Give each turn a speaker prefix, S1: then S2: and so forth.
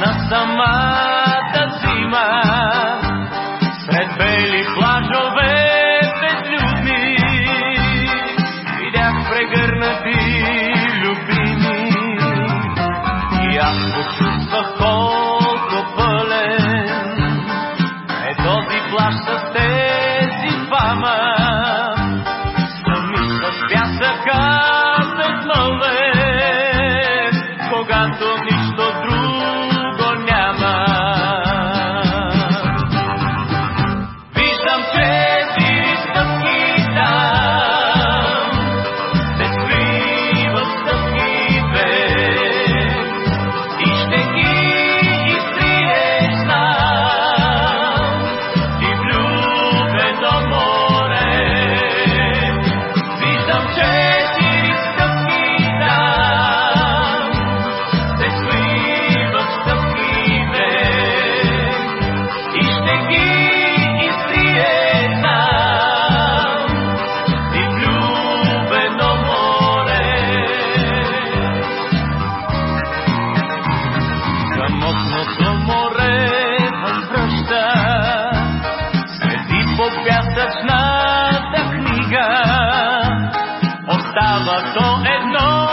S1: на самата зима. Сред бели плажове безлюдни видях прегърнати любими. И аз почувствах колко пълен е този плащ change. But don't ignore.